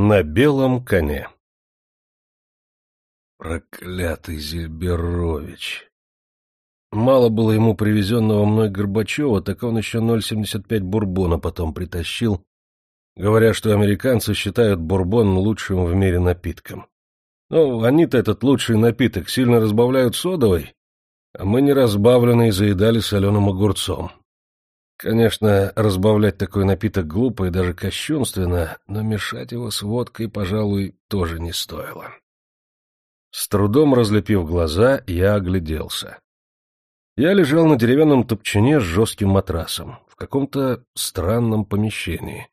На белом коне Проклятый Зельберович! Мало было ему привезенного мной Горбачева, так он еще 0,75 бурбона потом притащил, говоря, что американцы считают бурбон лучшим в мире напитком. Ну, они-то этот лучший напиток сильно разбавляют содовой, а мы не разбавленный заедали соленым огурцом. Конечно, разбавлять такой напиток глупо и даже кощунственно, но мешать его с водкой, пожалуй, тоже не стоило. С трудом разлепив глаза, я огляделся. Я лежал на деревянном топчине с жестким матрасом, в каком-то странном помещении.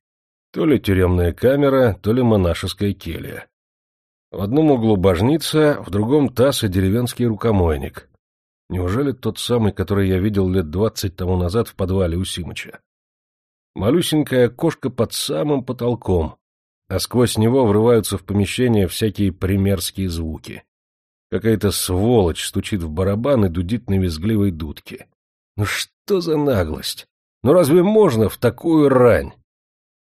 То ли тюремная камера, то ли монашеская келья. В одном углу божница, в другом таз и деревенский рукомойник. Неужели тот самый, который я видел лет двадцать тому назад в подвале у Симыча? Малюсенькое окошко под самым потолком, а сквозь него врываются в помещение всякие примерские звуки. Какая-то сволочь стучит в барабан и дудит на визгливой дудке. Ну что за наглость? Ну разве можно в такую рань?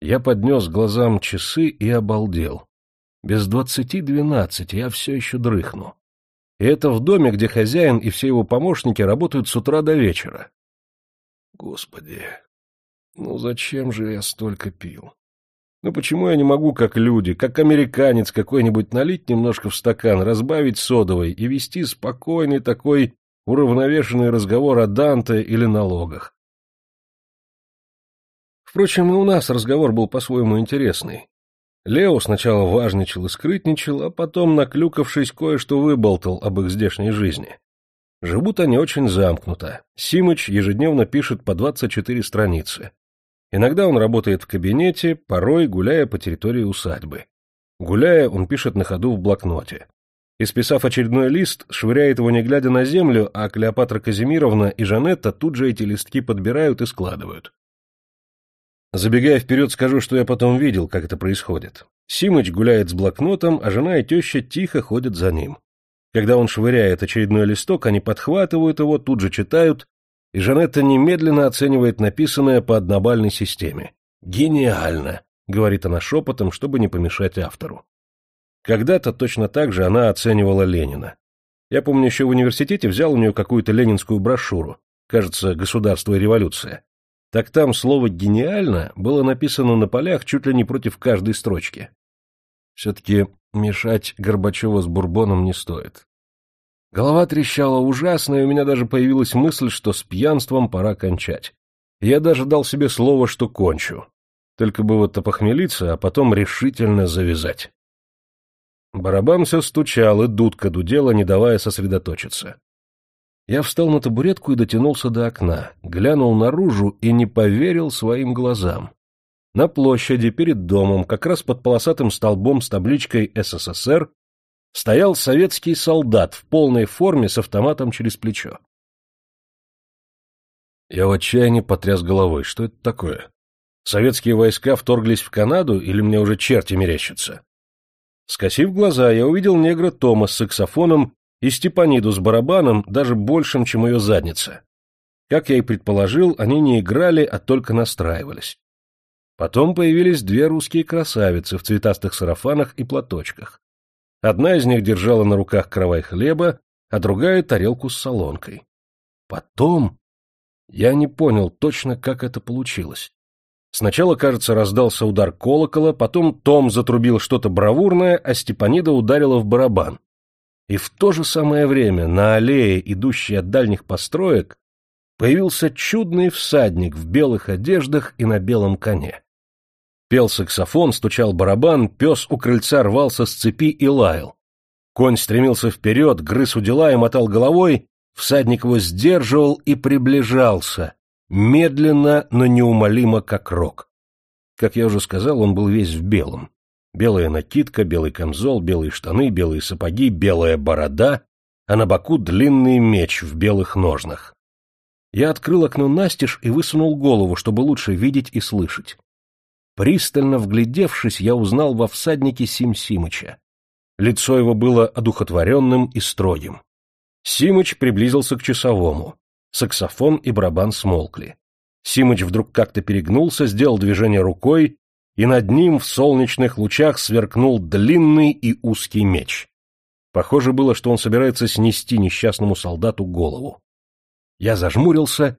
Я поднес глазам часы и обалдел. Без двадцати двенадцать я все еще дрыхну. И это в доме, где хозяин и все его помощники работают с утра до вечера. Господи, ну зачем же я столько пил? Ну почему я не могу, как люди, как американец какой-нибудь, налить немножко в стакан, разбавить содовой и вести спокойный такой уравновешенный разговор о Данте или налогах? Впрочем, и у нас разговор был по-своему интересный. Лео сначала важничал и скрытничал, а потом, наклюкавшись, кое-что выболтал об их здешней жизни. Живут они очень замкнуто. Симыч ежедневно пишет по 24 страницы. Иногда он работает в кабинете, порой гуляя по территории усадьбы. Гуляя, он пишет на ходу в блокноте. Исписав очередной лист, швыряет его не глядя на землю, а Клеопатра Казимировна и Жанетта тут же эти листки подбирают и складывают. Забегая вперед, скажу, что я потом видел, как это происходит. Симыч гуляет с блокнотом, а жена и теща тихо ходят за ним. Когда он швыряет очередной листок, они подхватывают его, тут же читают, и Жанетта немедленно оценивает написанное по однобальной системе. «Гениально!» — говорит она шепотом, чтобы не помешать автору. Когда-то точно так же она оценивала Ленина. Я помню, еще в университете взял у нее какую-то ленинскую брошюру, кажется, «Государство и революция». Так там слово «гениально» было написано на полях чуть ли не против каждой строчки. Все-таки мешать Горбачева с Бурбоном не стоит. Голова трещала ужасно, и у меня даже появилась мысль, что с пьянством пора кончать. Я даже дал себе слово, что кончу. Только бы вот опохмелиться, а потом решительно завязать. Барабан все стучал, и дудка дудела, не давая сосредоточиться. Я встал на табуретку и дотянулся до окна, глянул наружу и не поверил своим глазам. На площади перед домом, как раз под полосатым столбом с табличкой «СССР», стоял советский солдат в полной форме с автоматом через плечо. Я в отчаянии потряс головой. Что это такое? Советские войска вторглись в Канаду или мне уже черти мерещатся? Скосив глаза, я увидел негра Тома с саксофоном и Степаниду с барабаном даже большим, чем ее задница. Как я и предположил, они не играли, а только настраивались. Потом появились две русские красавицы в цветастых сарафанах и платочках. Одна из них держала на руках кровай хлеба, а другая — тарелку с солонкой. Потом... Я не понял точно, как это получилось. Сначала, кажется, раздался удар колокола, потом Том затрубил что-то бравурное, а Степанида ударила в барабан. И в то же самое время на аллее, идущей от дальних построек, появился чудный всадник в белых одеждах и на белом коне. Пел саксофон, стучал барабан, пес у крыльца рвался с цепи и лаял. Конь стремился вперед, грыз у дела и мотал головой, всадник его сдерживал и приближался, медленно, но неумолимо, как рок. Как я уже сказал, он был весь в белом. Белая накидка, белый камзол, белые штаны, белые сапоги, белая борода, а на боку длинный меч в белых ножнах. Я открыл окно настежь и высунул голову, чтобы лучше видеть и слышать. Пристально вглядевшись, я узнал во всаднике Сим Симыча. Лицо его было одухотворенным и строгим. Симыч приблизился к часовому. Саксофон и барабан смолкли. Симыч вдруг как-то перегнулся, сделал движение рукой, и над ним в солнечных лучах сверкнул длинный и узкий меч. Похоже было, что он собирается снести несчастному солдату голову. Я зажмурился,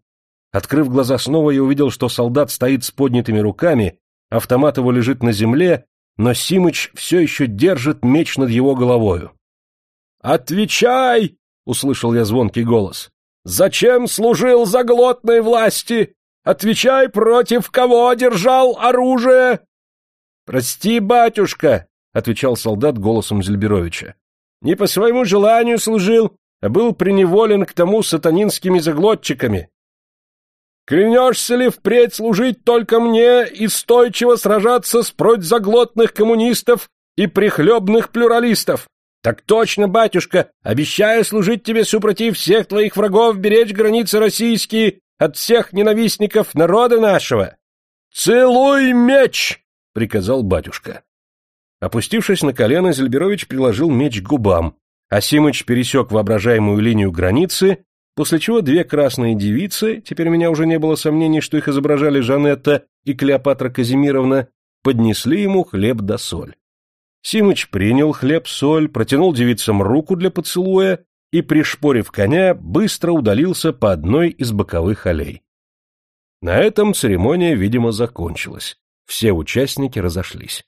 открыв глаза снова, я увидел, что солдат стоит с поднятыми руками, автомат его лежит на земле, но Симыч все еще держит меч над его головою. «Отвечай!» — услышал я звонкий голос. «Зачем служил заглотной власти? Отвечай, против кого держал оружие!» «Прости, батюшка!» — отвечал солдат голосом Зельберовича. «Не по своему желанию служил, а был приневолен к тому сатанинскими заглотчиками. Клянешься ли впредь служить только мне и стойчиво сражаться с заглотных коммунистов и прихлебных плюралистов? Так точно, батюшка, обещаю служить тебе супротив всех твоих врагов, беречь границы российские от всех ненавистников народа нашего. Целуй меч! — приказал батюшка. Опустившись на колено, Зельберович приложил меч к губам, а Симыч пересек воображаемую линию границы после чего две красные девицы, теперь у меня уже не было сомнений, что их изображали Жанетта и Клеопатра Казимировна, поднесли ему хлеб да соль. Симыч принял хлеб-соль, протянул девицам руку для поцелуя и, пришпорив коня, быстро удалился по одной из боковых аллей. На этом церемония, видимо, закончилась. Все участники разошлись.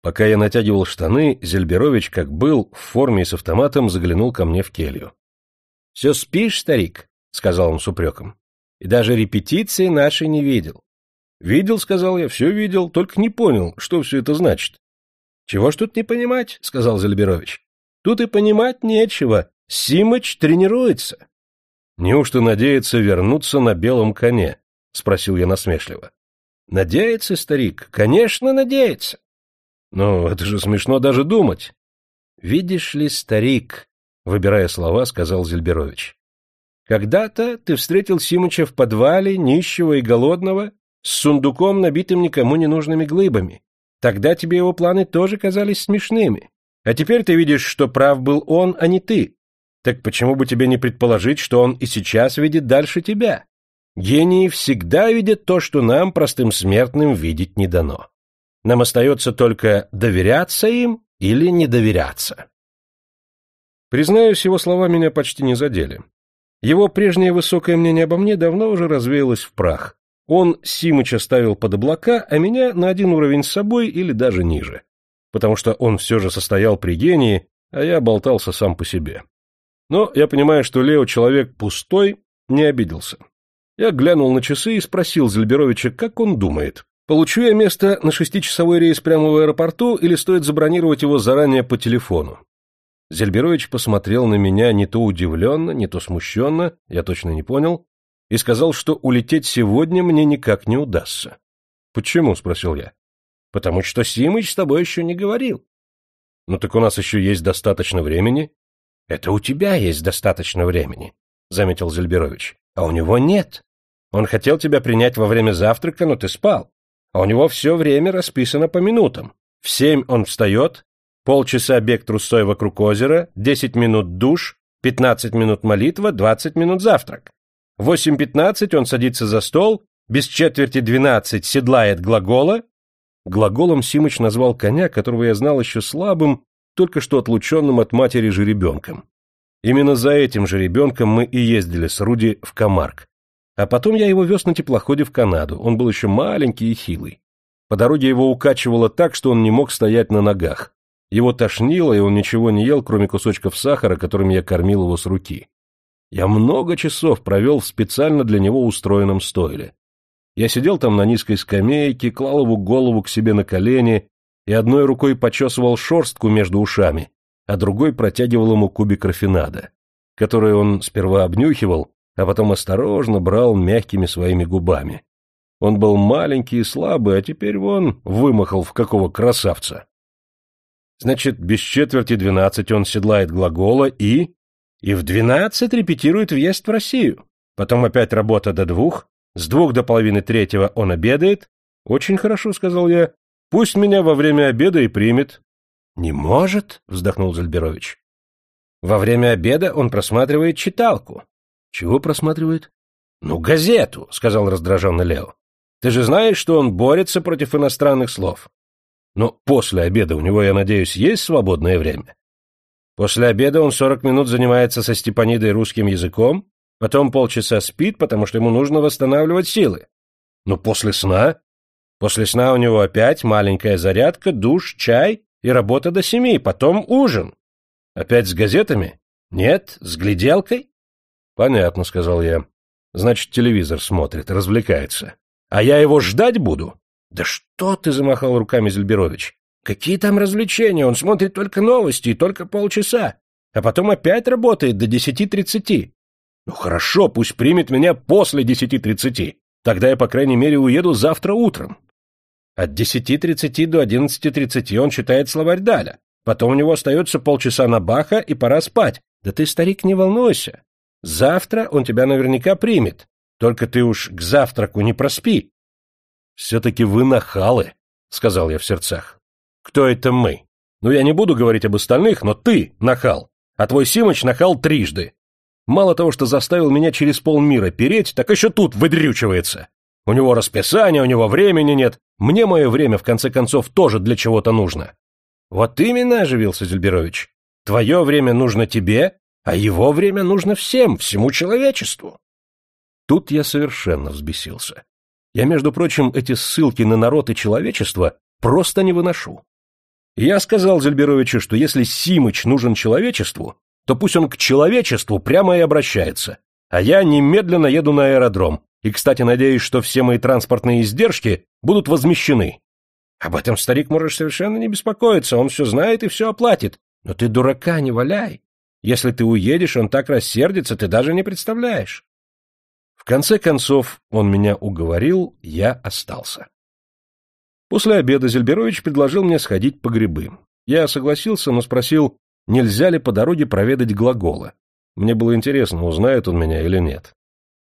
Пока я натягивал штаны, Зельберович, как был, в форме и с автоматом заглянул ко мне в келью. — Все спишь, старик? — сказал он с упреком. — И даже репетиции нашей не видел. — Видел, — сказал я, — все видел, только не понял, что все это значит. — Чего ж тут не понимать, — сказал Зельберович. — Тут и понимать нечего. Симыч тренируется. — Неужто надеется вернуться на белом коне? — спросил я насмешливо. — Надеется, старик, конечно, надеется. Ну, это же смешно даже думать. Видишь ли, старик, выбирая слова, сказал Зельберович. Когда-то ты встретил Симыча в подвале, нищего и голодного, с сундуком, набитым никому не нужными глыбами. Тогда тебе его планы тоже казались смешными. А теперь ты видишь, что прав был он, а не ты. Так почему бы тебе не предположить, что он и сейчас видит дальше тебя? Гении всегда видят то, что нам, простым смертным, видеть не дано. Нам остается только доверяться им или не доверяться. Признаюсь, его слова меня почти не задели. Его прежнее высокое мнение обо мне давно уже развеялось в прах. Он Симыча ставил под облака, а меня на один уровень с собой или даже ниже. Потому что он все же состоял при гении, а я болтался сам по себе. Но я понимаю, что Лео человек пустой, не обиделся. Я глянул на часы и спросил Зельберовича, как он думает, Получу я место на шестичасовой рейс прямо в аэропорту или стоит забронировать его заранее по телефону? Зельберович посмотрел на меня не то удивленно, не то смущенно, я точно не понял, и сказал, что улететь сегодня мне никак не удастся. «Почему?» — спросил я. «Потому что Симыч с тобой еще не говорил». «Ну так у нас еще есть достаточно времени». «Это у тебя есть достаточно времени», — заметил Зельберович. «А у него нет. Он хотел тебя принять во время завтрака, но ты спал а у него все время расписано по минутам. В семь он встает, полчаса бег трусой вокруг озера, десять минут душ, пятнадцать минут молитва, двадцать минут завтрак. В восемь пятнадцать он садится за стол, без четверти двенадцать седлает глагола. Глаголом Симыч назвал коня, которого я знал еще слабым, только что отлученным от матери жеребенком. Именно за этим жеребенком мы и ездили с Руди в Камарк. А потом я его вез на теплоходе в Канаду, он был еще маленький и хилый. По дороге его укачивало так, что он не мог стоять на ногах. Его тошнило, и он ничего не ел, кроме кусочков сахара, которыми я кормил его с руки. Я много часов провел в специально для него устроенном стойле. Я сидел там на низкой скамейке, клал его голову к себе на колени и одной рукой почесывал шорстку между ушами, а другой протягивал ему кубик рафинада, который он сперва обнюхивал, а потом осторожно брал мягкими своими губами. Он был маленький и слабый, а теперь вон вымахал в какого красавца. Значит, без четверти двенадцать он седлает глагола и... И в двенадцать репетирует въезд в Россию. Потом опять работа до двух. С двух до половины третьего он обедает. Очень хорошо, сказал я. Пусть меня во время обеда и примет. Не может, вздохнул Зальберович. Во время обеда он просматривает читалку. Чего просматривает? Ну, газету, сказал раздраженно Лео. Ты же знаешь, что он борется против иностранных слов. Но после обеда у него, я надеюсь, есть свободное время? После обеда он сорок минут занимается со Степанидой русским языком, потом полчаса спит, потому что ему нужно восстанавливать силы. Но после сна? После сна у него опять маленькая зарядка, душ, чай и работа до семи, потом ужин. Опять с газетами? Нет, с гляделкой? Понятно, сказал я. Значит, телевизор смотрит, развлекается. А я его ждать буду? Да что ты, замахал руками Зельберович. Какие там развлечения? Он смотрит только новости и только полчаса. А потом опять работает до десяти тридцати. Ну хорошо, пусть примет меня после десяти тридцати. Тогда я, по крайней мере, уеду завтра утром. От десяти тридцати до одиннадцати тридцати он читает словарь Даля. Потом у него остается полчаса на Баха, и пора спать. Да ты, старик, не волнуйся. Завтра он тебя наверняка примет. Только ты уж к завтраку не проспи. — Все-таки вы нахалы, — сказал я в сердцах. — Кто это мы? Ну, я не буду говорить об остальных, но ты нахал, а твой Симыч нахал трижды. Мало того, что заставил меня через полмира переть, так еще тут выдрючивается. У него расписание, у него времени нет. Мне мое время, в конце концов, тоже для чего-то нужно. Вот именно, оживился Зельберович. Твое время нужно тебе, а его время нужно всем, всему человечеству. Тут я совершенно взбесился. Я, между прочим, эти ссылки на народ и человечество просто не выношу. Я сказал Зельберовичу, что если Симыч нужен человечеству, то пусть он к человечеству прямо и обращается, а я немедленно еду на аэродром, и, кстати, надеюсь, что все мои транспортные издержки будут возмещены. Об этом старик можешь совершенно не беспокоиться, он все знает и все оплатит. Но ты дурака не валяй. Если ты уедешь, он так рассердится, ты даже не представляешь. В конце концов, он меня уговорил, я остался. После обеда Зельберович предложил мне сходить по грибы. Я согласился, но спросил, нельзя ли по дороге проведать глагола. Мне было интересно, узнает он меня или нет.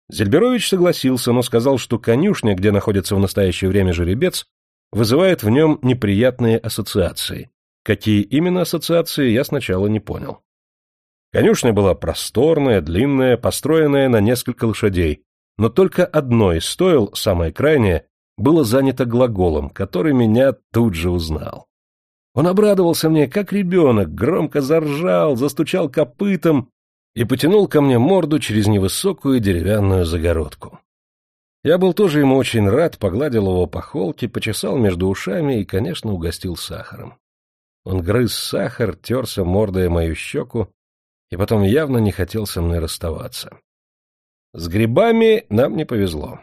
Зельберович согласился, но сказал, что конюшня, где находится в настоящее время жеребец, вызывает в нем неприятные ассоциации. Какие именно ассоциации, я сначала не понял. Конюшня была просторная, длинная, построенная на несколько лошадей, но только одно из стоил, самое крайнее, было занято глаголом, который меня тут же узнал. Он обрадовался мне, как ребенок, громко заржал, застучал копытом и потянул ко мне морду через невысокую деревянную загородку. Я был тоже ему очень рад, погладил его по холке, почесал между ушами и, конечно, угостил сахаром. Он грыз сахар, терся мордой мою щеку, и потом явно не хотел со мной расставаться. С грибами нам не повезло.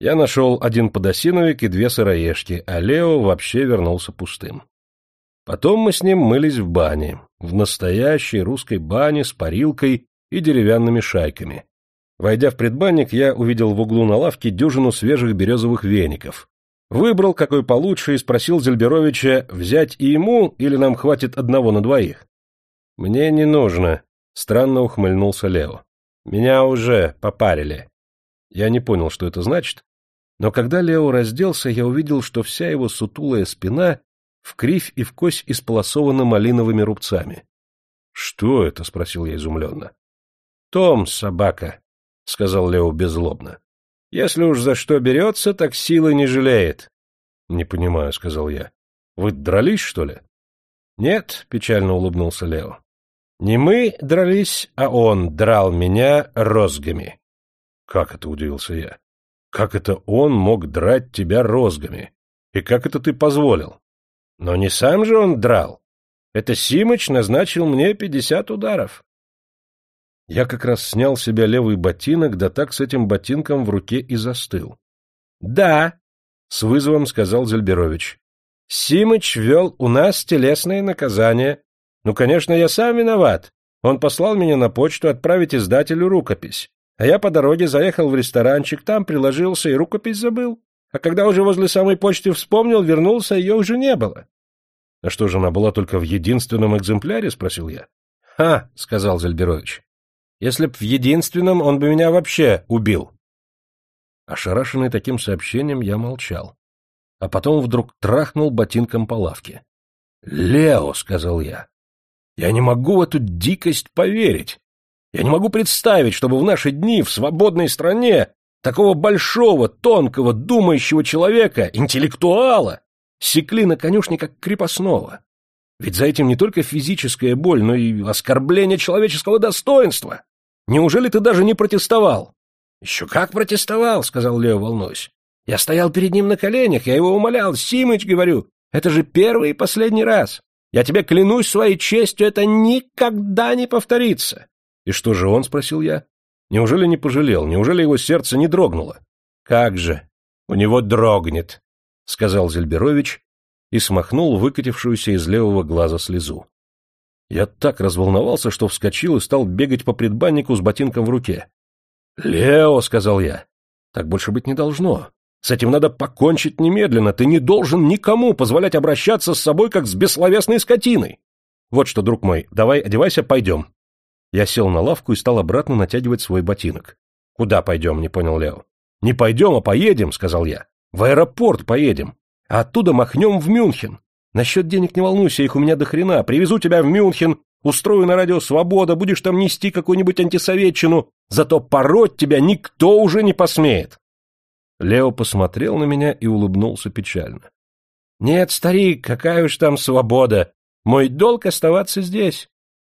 Я нашел один подосиновик и две сыроежки, а Лео вообще вернулся пустым. Потом мы с ним мылись в бане, в настоящей русской бане с парилкой и деревянными шайками. Войдя в предбанник, я увидел в углу на лавке дюжину свежих березовых веников. Выбрал какой получше и спросил Зельберовича, взять и ему, или нам хватит одного на двоих. «Мне не нужно», — странно ухмыльнулся Лео. «Меня уже попарили». Я не понял, что это значит, но когда Лео разделся, я увидел, что вся его сутулая спина в кривь и в кось исполосована малиновыми рубцами. — Что это? — спросил я изумленно. — Том, собака, — сказал Лео беззлобно. — Если уж за что берется, так силы не жалеет. — Не понимаю, — сказал я. — Вы дрались, что ли? — Нет, — печально улыбнулся Лео. — Не мы дрались, а он драл меня розгами. — Как это? — удивился я. — Как это он мог драть тебя розгами? И как это ты позволил? Но не сам же он драл. Это Симыч назначил мне пятьдесят ударов. Я как раз снял с себя левый ботинок, да так с этим ботинком в руке и застыл. — Да, — с вызовом сказал Зельберович. — Симыч вел у нас телесное наказание. Ну, конечно, я сам виноват. Он послал меня на почту отправить издателю рукопись. А я по дороге заехал в ресторанчик, там приложился и рукопись забыл. А когда уже возле самой почты вспомнил, вернулся, ее уже не было. — А что же, она была только в единственном экземпляре? — спросил я. — Ха, — сказал Зельберович. — Если б в единственном, он бы меня вообще убил. Ошарашенный таким сообщением, я молчал. А потом вдруг трахнул ботинком по лавке. — Лео, — сказал я, — я не могу в эту дикость поверить. Я не могу представить, чтобы в наши дни в свободной стране Такого большого, тонкого, думающего человека, интеллектуала, секли на конюшне как крепостного. Ведь за этим не только физическая боль, но и оскорбление человеческого достоинства. Неужели ты даже не протестовал? — Еще как протестовал, — сказал Лео, волнуясь. Я стоял перед ним на коленях, я его умолял. Симыч, говорю, это же первый и последний раз. Я тебе клянусь своей честью, это никогда не повторится. — И что же он? — спросил я. — Неужели не пожалел? Неужели его сердце не дрогнуло? — Как же? У него дрогнет, — сказал Зельберович и смахнул выкатившуюся из левого глаза слезу. Я так разволновался, что вскочил и стал бегать по предбаннику с ботинком в руке. — Лео, — сказал я, — так больше быть не должно. С этим надо покончить немедленно. Ты не должен никому позволять обращаться с собой, как с бессловесной скотиной. Вот что, друг мой, давай одевайся, пойдем. Я сел на лавку и стал обратно натягивать свой ботинок. — Куда пойдем? — не понял Лео. — Не пойдем, а поедем, — сказал я. — В аэропорт поедем. А оттуда махнем в Мюнхен. Насчет денег не волнуйся, их у меня до хрена. Привезу тебя в Мюнхен, устрою на радио «Свобода», будешь там нести какую-нибудь антисоветчину. Зато пороть тебя никто уже не посмеет. Лео посмотрел на меня и улыбнулся печально. — Нет, старик, какая уж там свобода. Мой долг оставаться здесь.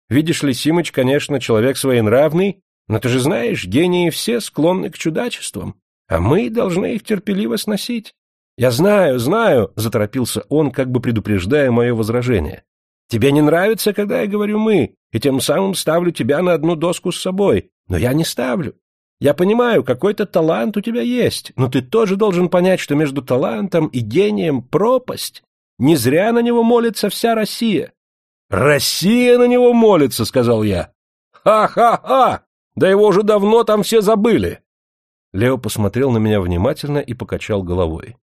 Видишь ли, Симыч, конечно, человек своенравный, но ты же знаешь, гении все склонны к чудачествам, а мы должны их терпеливо сносить. «Я знаю, знаю», — заторопился он, как бы предупреждая мое возражение. «Тебе не нравится, когда я говорю «мы», и тем самым ставлю тебя на одну доску с собой, но я не ставлю. Я понимаю, какой-то талант у тебя есть, но ты тоже должен понять, что между талантом и гением пропасть. Не зря на него молится вся Россия. «Россия на него молится», — сказал я. «Ха-ха-ха! Да его уже давно там все забыли!» Лео посмотрел на меня внимательно и покачал головой.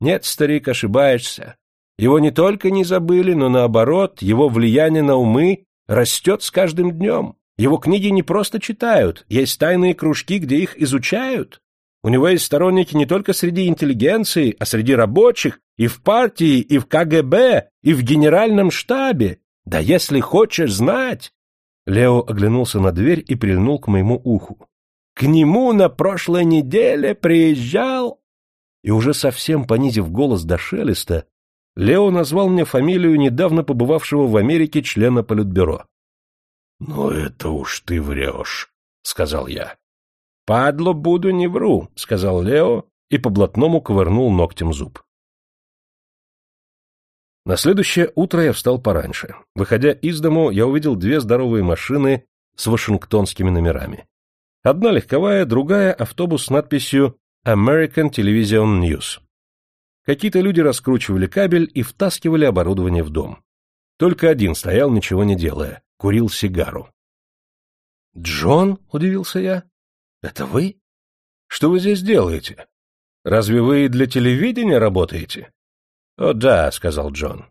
«Нет, старик, ошибаешься. Его не только не забыли, но наоборот, его влияние на умы растет с каждым днем. Его книги не просто читают, есть тайные кружки, где их изучают. У него есть сторонники не только среди интеллигенции, а среди рабочих, и в партии, и в КГБ, и в генеральном штабе. Да если хочешь знать...» Лео оглянулся на дверь и прильнул к моему уху. «К нему на прошлой неделе приезжал...» И уже совсем понизив голос до шелеста, Лео назвал мне фамилию недавно побывавшего в Америке члена Политбюро. — Ну, это уж ты врешь, — сказал я. — Падло буду, не вру, — сказал Лео и по блатному ковырнул ногтем зуб. На следующее утро я встал пораньше. Выходя из дому, я увидел две здоровые машины с вашингтонскими номерами. Одна легковая, другая — автобус с надписью «American Television News». Какие-то люди раскручивали кабель и втаскивали оборудование в дом. Только один стоял, ничего не делая курил сигару. «Джон?» — удивился я. «Это вы? Что вы здесь делаете? Разве вы для телевидения работаете?» «О да», — сказал Джон.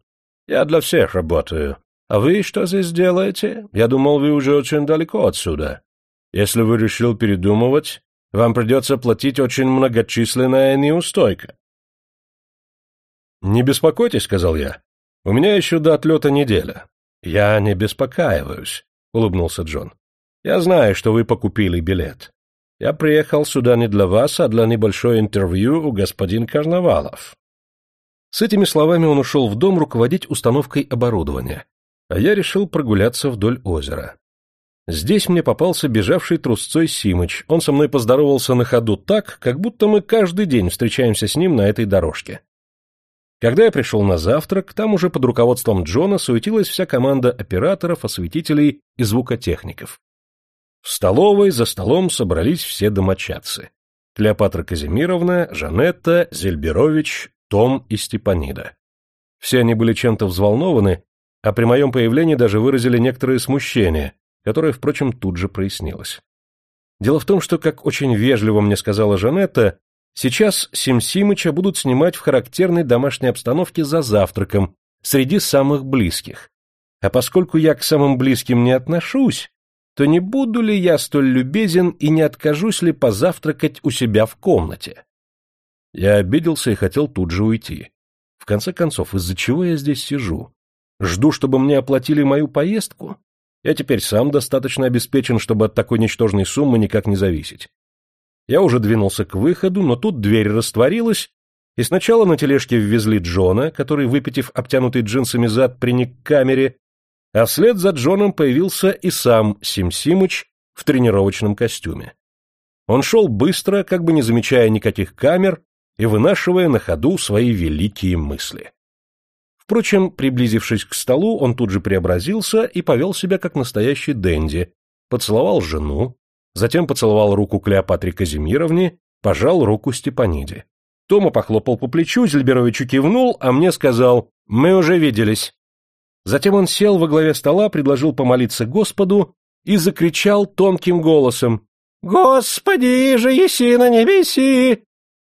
«Я для всех работаю. А вы что здесь делаете? Я думал, вы уже очень далеко отсюда. Если вы решил передумывать, вам придется платить очень многочисленная неустойка». «Не беспокойтесь», — сказал я. «У меня еще до отлета неделя. «Я не беспокаиваюсь», — улыбнулся Джон. «Я знаю, что вы покупили билет. Я приехал сюда не для вас, а для небольшого интервью у господин Карнавалов». С этими словами он ушел в дом руководить установкой оборудования, а я решил прогуляться вдоль озера. Здесь мне попался бежавший трусцой Симыч. Он со мной поздоровался на ходу так, как будто мы каждый день встречаемся с ним на этой дорожке. Когда я пришел на завтрак, там уже под руководством Джона суетилась вся команда операторов, осветителей и звукотехников. В столовой за столом собрались все домочадцы. Клеопатра Казимировна, Жанетта, Зельберович, Том и Степанида. Все они были чем-то взволнованы, а при моем появлении даже выразили некоторое смущение, которое, впрочем, тут же прояснилось. Дело в том, что, как очень вежливо мне сказала Жанетта, Сейчас Симсимыча будут снимать в характерной домашней обстановке за завтраком, среди самых близких. А поскольку я к самым близким не отношусь, то не буду ли я столь любезен и не откажусь ли позавтракать у себя в комнате? Я обиделся и хотел тут же уйти. В конце концов, из-за чего я здесь сижу? Жду, чтобы мне оплатили мою поездку? Я теперь сам достаточно обеспечен, чтобы от такой ничтожной суммы никак не зависеть. Я уже двинулся к выходу, но тут дверь растворилась, и сначала на тележке ввезли Джона, который, выпитив обтянутый джинсами зад, приник к камере, а вслед за Джоном появился и сам Сим Симыч в тренировочном костюме. Он шел быстро, как бы не замечая никаких камер и вынашивая на ходу свои великие мысли. Впрочем, приблизившись к столу, он тут же преобразился и повел себя как настоящий денди, поцеловал жену, затем поцеловал руку Клеопатре Казимировне, пожал руку Степаниде. Тома похлопал по плечу, Зельберовичу кивнул, а мне сказал «Мы уже виделись». Затем он сел во главе стола, предложил помолиться Господу и закричал тонким голосом «Господи же, еси на небеси!»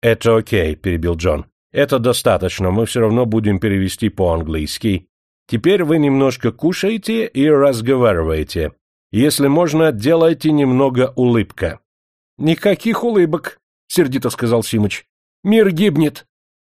«Это окей», — перебил Джон. «Это достаточно, мы все равно будем перевести по-английски. Теперь вы немножко кушаете и разговариваете. Если можно, делайте немного улыбка». «Никаких улыбок», — сердито сказал Симыч. «Мир гибнет.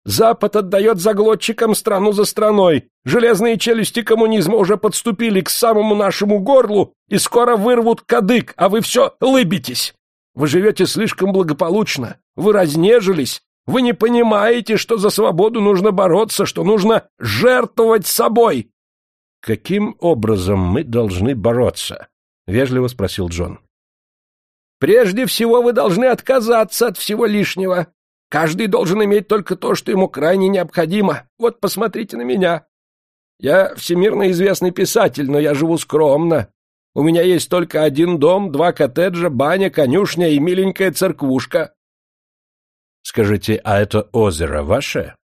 Запад отдает заглотчикам страну за страной. Железные челюсти коммунизма уже подступили к самому нашему горлу и скоро вырвут кадык, а вы все лыбитесь. Вы живете слишком благополучно, вы разнежились, вы не понимаете, что за свободу нужно бороться, что нужно жертвовать собой. — Каким образом мы должны бороться? — вежливо спросил Джон. — Прежде всего вы должны отказаться от всего лишнего, Каждый должен иметь только то, что ему крайне необходимо. Вот посмотрите на меня. Я всемирно известный писатель, но я живу скромно. У меня есть только один дом, два коттеджа, баня, конюшня и миленькая церквушка. Скажите, а это озеро ваше?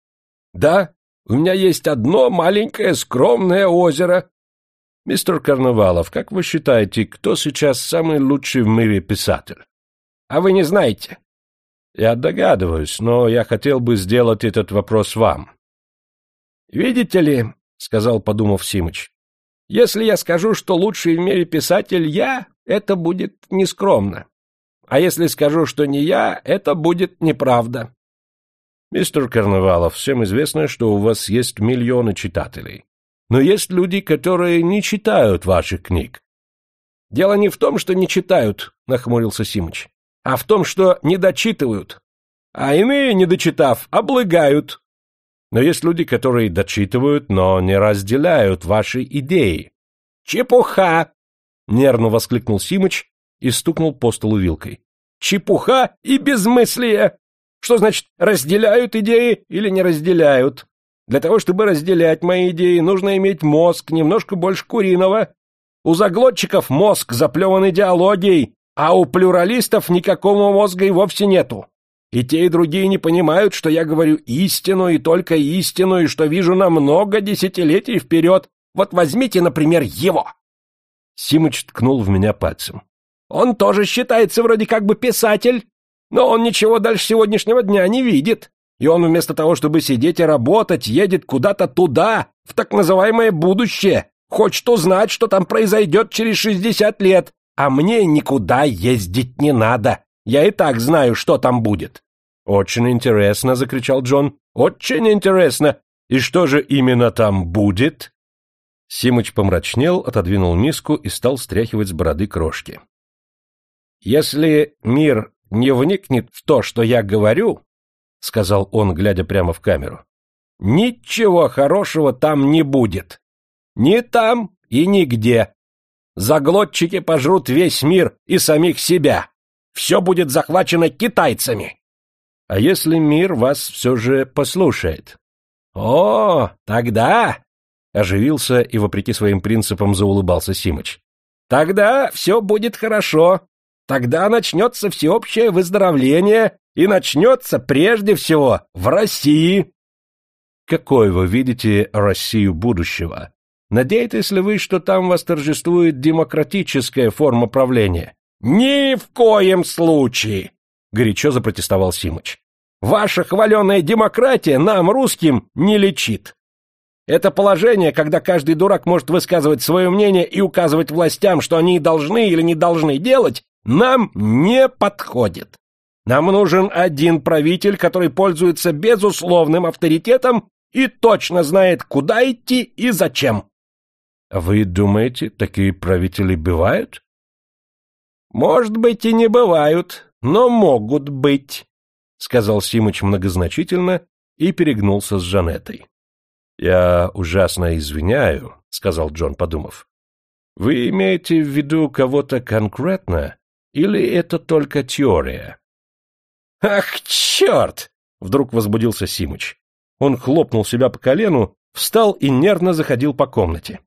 Да, у меня есть одно маленькое скромное озеро. Мистер Карнавалов, как вы считаете, кто сейчас самый лучший в мире писатель? А вы не знаете. Я догадываюсь, но я хотел бы сделать этот вопрос вам. Видите ли, сказал, подумав Симыч, если я скажу, что лучший в мире писатель я, это будет нескромно. А если скажу, что не я, это будет неправда. Мистер Карнавалов, всем известно, что у вас есть миллионы читателей. Но есть люди, которые не читают ваших книг. Дело не в том, что не читают, нахмурился Симыч а в том, что не дочитывают. А иные, не дочитав, облыгают. Но есть люди, которые дочитывают, но не разделяют ваши идеи. «Чепуха!» — нервно воскликнул Симыч и стукнул по столу вилкой. «Чепуха и безмыслие! Что значит разделяют идеи или не разделяют? Для того, чтобы разделять мои идеи, нужно иметь мозг немножко больше куриного. У заглотчиков мозг заплеван идеологией, а у плюралистов никакого мозга и вовсе нету. И те, и другие не понимают, что я говорю истину и только истину, и что вижу на много десятилетий вперед. Вот возьмите, например, его. Симыч ткнул в меня пальцем. Он тоже считается вроде как бы писатель, но он ничего дальше сегодняшнего дня не видит. И он вместо того, чтобы сидеть и работать, едет куда-то туда, в так называемое будущее. Хочет узнать, что там произойдет через шестьдесят лет, а мне никуда ездить не надо. Я и так знаю, что там будет. Очень интересно, закричал Джон. Очень интересно. И что же именно там будет? Симыч помрачнел, отодвинул миску и стал стряхивать с бороды крошки. Если мир не вникнет в то, что я говорю, сказал он, глядя прямо в камеру, ничего хорошего там не будет. Ни там и нигде. Заглотчики пожрут весь мир и самих себя. Все будет захвачено китайцами. А если мир вас все же послушает? О, тогда... Оживился и, вопреки своим принципам, заулыбался Симыч. Тогда все будет хорошо. Тогда начнется всеобщее выздоровление и начнется прежде всего в России. Какой вы видите Россию будущего? Надеетесь ли вы, что там восторжествует демократическая форма правления? Ни в коем случае! Горячо запротестовал Симыч. Ваша хваленая демократия нам, русским, не лечит. Это положение, когда каждый дурак может высказывать свое мнение и указывать властям, что они должны или не должны делать, нам не подходит. Нам нужен один правитель, который пользуется безусловным авторитетом и точно знает, куда идти и зачем. Вы думаете, такие правители бывают? Может быть, и не бывают, но могут быть, — сказал Симыч многозначительно и перегнулся с Жанетой. — Я ужасно извиняю, — сказал Джон, подумав. — Вы имеете в виду кого-то конкретно, или это только теория? — Ах, черт! — вдруг возбудился Симыч. Он хлопнул себя по колену, встал и нервно заходил по комнате.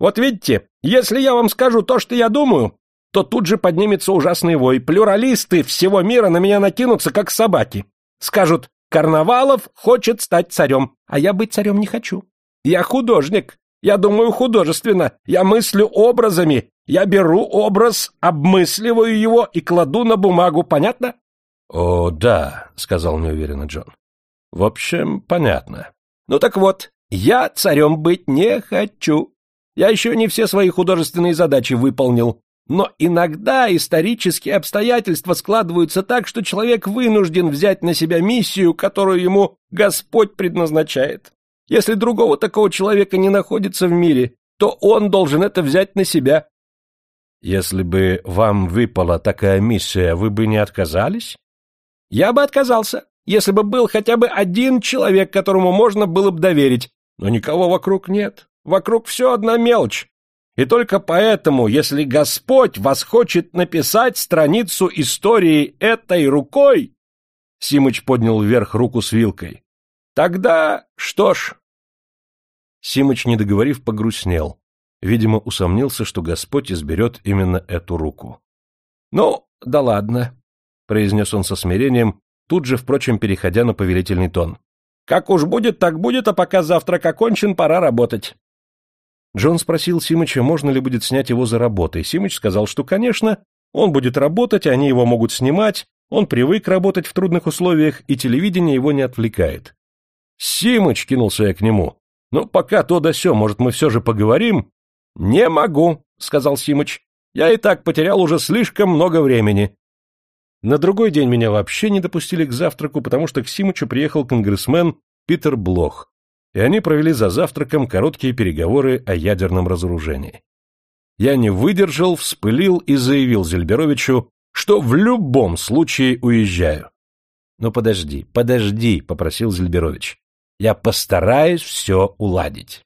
Вот видите, если я вам скажу то, что я думаю, то тут же поднимется ужасный вой. Плюралисты всего мира на меня накинутся, как собаки. Скажут, Карнавалов хочет стать царем, а я быть царем не хочу. Я художник, я думаю художественно, я мыслю образами, я беру образ, обмысливаю его и кладу на бумагу, понятно? — О, да, — сказал неуверенно Джон. — В общем, понятно. — Ну так вот, я царем быть не хочу. Я еще не все свои художественные задачи выполнил. Но иногда исторические обстоятельства складываются так, что человек вынужден взять на себя миссию, которую ему Господь предназначает. Если другого такого человека не находится в мире, то он должен это взять на себя. Если бы вам выпала такая миссия, вы бы не отказались? Я бы отказался, если бы был хотя бы один человек, которому можно было бы доверить, но никого вокруг нет. Вокруг все одна мелочь. И только поэтому, если Господь вас хочет написать страницу истории этой рукой, Симыч поднял вверх руку с вилкой, тогда что ж... Симыч, не договорив, погрустнел. Видимо, усомнился, что Господь изберет именно эту руку. — Ну, да ладно, — произнес он со смирением, тут же, впрочем, переходя на повелительный тон. — Как уж будет, так будет, а пока завтрак окончен, пора работать. Джон спросил Симыча, можно ли будет снять его за работой. Симыч сказал, что, конечно, он будет работать, они его могут снимать, он привык работать в трудных условиях, и телевидение его не отвлекает. «Симыч!» — кинулся я к нему. «Ну, пока то да сё, может, мы все же поговорим?» «Не могу», — сказал Симыч. «Я и так потерял уже слишком много времени». На другой день меня вообще не допустили к завтраку, потому что к Симычу приехал конгрессмен Питер Блох, и они провели за завтраком короткие переговоры о ядерном разоружении. Я не выдержал, вспылил и заявил Зельберовичу, что в любом случае уезжаю. — Ну подожди, подожди, — попросил Зельберович. — Я постараюсь все уладить.